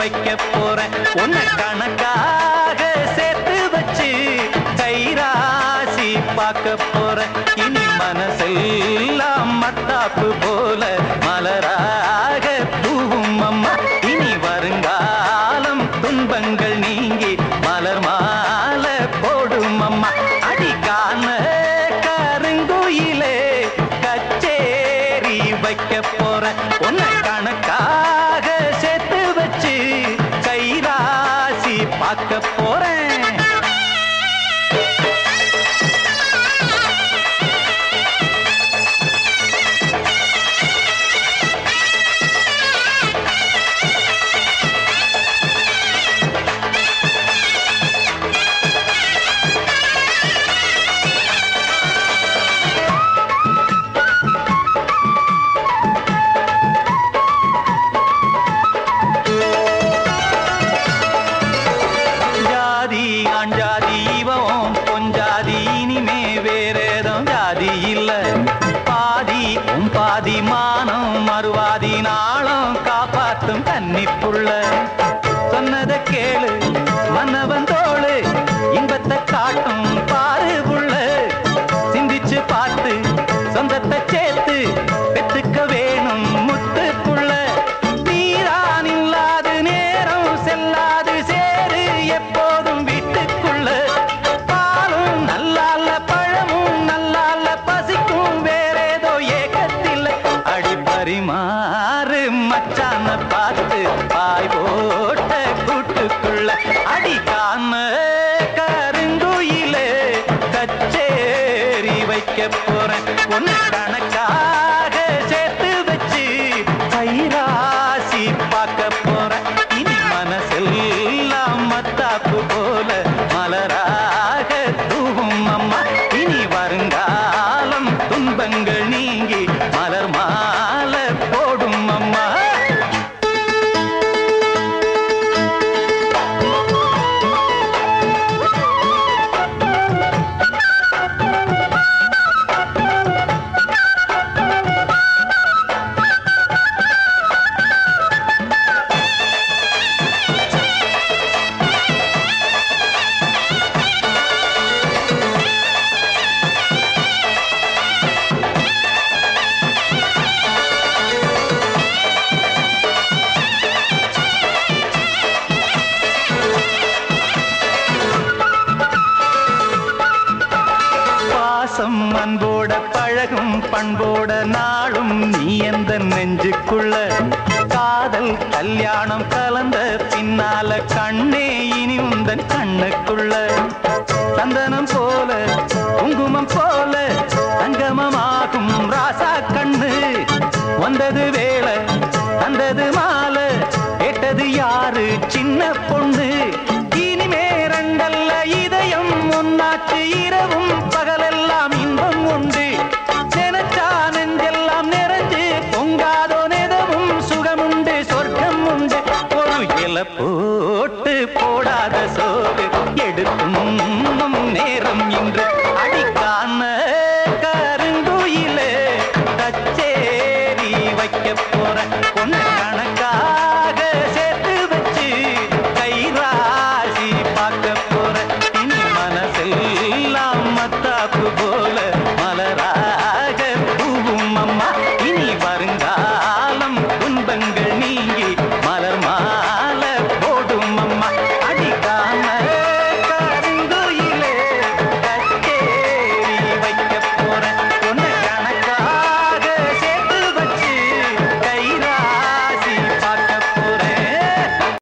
வைக்க போற உன்னை கணக்காக சேர்த்து வச்சு கைராசி பார்க்க போற இனி மனசெல்லாம் மத்தாப்பு போல மலராக பூவும் அம்மா. இனி வருங்காலம் துன்பங்கள் நீங்கி மலர் மால போடும் அம்மா. அடிக்கான கருங்குயிலே கச்சேரி வைக்க போற உன்னை கணக்காக பார்க்க உன் பாதி மானம் மறுவாதி நாளும் காப்பாத்தும் கன்னிப்புள்ள. சொன்னதை கேளு மன்னவன் தோளு இன்பத்தை காட்டும் கச்சேரி பாசம் அன்போட பழகும் பண்போட நாளும் நீ எந்த நெஞ்சுக்குள்ள? காதல் கல்யாணம் கலந்த பின்னால கண்ணே இனி உந்தன் கண்ணுக்குள்ள. சந்தனம் போல குங்குமம் போல தங்கமமாகும் ராசா கண்ணு. வந்தது வேலை வந்தது மாலை கேட்டது யாரு? சின்ன பொண்ணு. போட்டு போ